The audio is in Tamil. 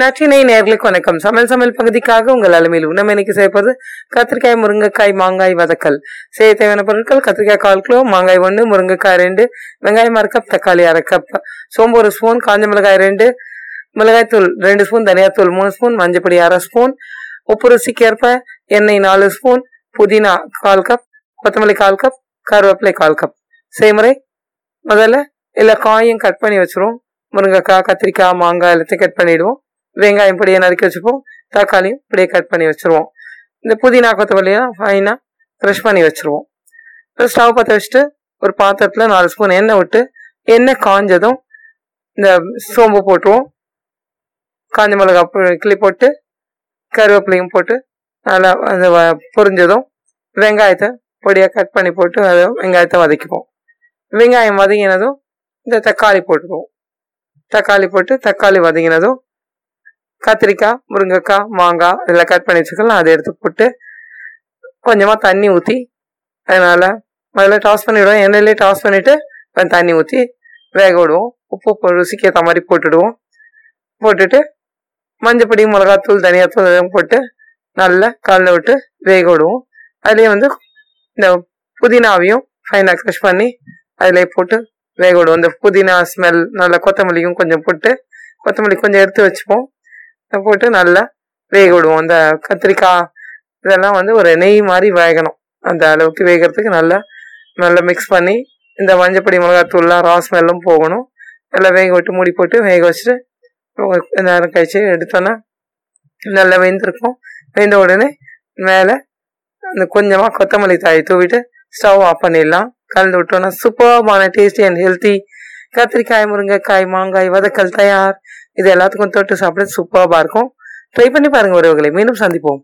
நற்றினை நேர்களுக்கு வணக்கம். சமையல் சமையல் பகுதிக்காக உங்கள் அலுமையில் உணவு இன்னைக்கு செய்யப்போது கத்திரிக்காய் முருங்கைக்காய் மாங்காய் வதக்கல். செய்ய தேவையான பொருட்கள் கத்திரிக்காய் கால் கிலோ மாங்காய் ஒன்று முருங்கைக்காய் ரெண்டு வெங்காயம் அரை கப் தக்காளி அரை கப் சோம்பு ஒரு ஸ்பூன் காஞ்ச மிளகாய் ரெண்டு மிளகாய் தூள் ரெண்டு ஸ்பூன் தனியாத்தூள் மூணு ஸ்பூன் மஞ்சப்பொடி அரை ஸ்பூன் உப்பு ருசிக்கு ஏற்ப எண்ணெய் நாலு ஸ்பூன் புதினா கால் கப் கொத்தமல்லி கால் கப் கருவேப்பிலை கால் கப் செய்முறை முதல்ல எல்லா காயும் கட் பண்ணி வச்சிருவோம். முருங்கைக்காய் கத்திரிக்காய் மாங்காய் எல்லாத்தையும் கட் பண்ணிவிடுவோம் வெங்காயம் பொடியை நறுக்கி வச்சுப்போம். தக்காளியும் இப்படியே கட் பண்ணி வச்சுருவோம். இந்த புதினா கொத்தமல்லியெல்லாம் ஃபைனாக க்ரஷ் பண்ணி வச்சுருவோம். ஸ்டவ் பற்ற வச்சுட்டு ஒரு பாத்திரத்தில் நாலு ஸ்பூன் எண்ணெய் விட்டு எண்ணெய் காஞ்சதும் இந்த சோம்பு போட்டுருவோம். காஞ்ச மிளகா கிளி போட்டு கருவேப்பிலையும் போட்டு நல்லா அந்த பொரிஞ்சதும் வெங்காயத்தை பொடியாக கட் பண்ணி போட்டு அதை வெங்காயத்தை வதக்கிப்போம். வெங்காயம் வதங்கினதும் இந்த தக்காளி போட்டுக்குவோம். தக்காளி போட்டு தக்காளி வதங்கினதும் கத்திரிக்காய் முருங்கைக்காய் மாங்காய் இதெல்லாம் கட் பண்ணி வச்சுக்கலாம் அதை எடுத்து போட்டு கொஞ்சமாக தண்ணி ஊற்றி அதனால் முதல்ல டாஸ் பண்ணிவிடுவோம் எண்ணெயிலே டாஸ் பண்ணிவிட்டு கொஞ்சம் தண்ணி ஊற்றி வேக விடுவோம். உப்பு ருசிக்கு ஏற்ற மாதிரி போட்டுடுவோம். போட்டுட்டு மஞ்சப்பொடி மிளகாத்தூள் தனியாத்தூள் இதெல்லாம் போட்டு நல்லா காலில் விட்டு வேக விடுவோம். அதுலேயே வந்து இந்த புதினாவையும் ஃபைனாக க்ரஷ் பண்ணி அதிலே போட்டு வேக விடுவோம். இந்த புதினா ஸ்மெல் நல்லா கொத்தமல்லியும் கொஞ்சம் போட்டு கொத்தமல்லி கொஞ்சம் எடுத்து வச்சுப்போம். போட்டு நல்லா வேக விடுவோம். இந்த கத்திரிக்காய் இதெல்லாம் வந்து ஒரு நெய் மாதிரி வேகணும். அந்த அளவுக்கு வேகிறதுக்கு நல்லா நல்லா மிக்ஸ் பண்ணி இந்த மஞ்சப்பொடி மிளகாத்தூள்லாம் ரா ஸ்மெல்லும் போகணும். நல்லா வேக விட்டு மூடி போட்டு வேக வச்சுட்டு நேரம் கழிச்சு எடுத்தோன்னா நல்லா வெந்திருக்கும். வெந்த உடனே மேலே அந்த கொஞ்சமாக கொத்தமல்லி தாயை தூவிட்டு ஸ்டவ் ஆஃப் பண்ணிடலாம். கலந்து விட்டோன்னா சூப்பர்பான டேஸ்டி அண்ட் ஹெல்த்தி கத்திரிக்காய் முருங்கைக்காய் மாங்காய் வதக்கல் தயார். இது எல்லாத்துக்கும் தொட்டு சாப்பிட சூப்பராக இருக்கும். ட்ரை பண்ணி பாருங்க உறவுகளை. மீண்டும் சந்திப்போம்.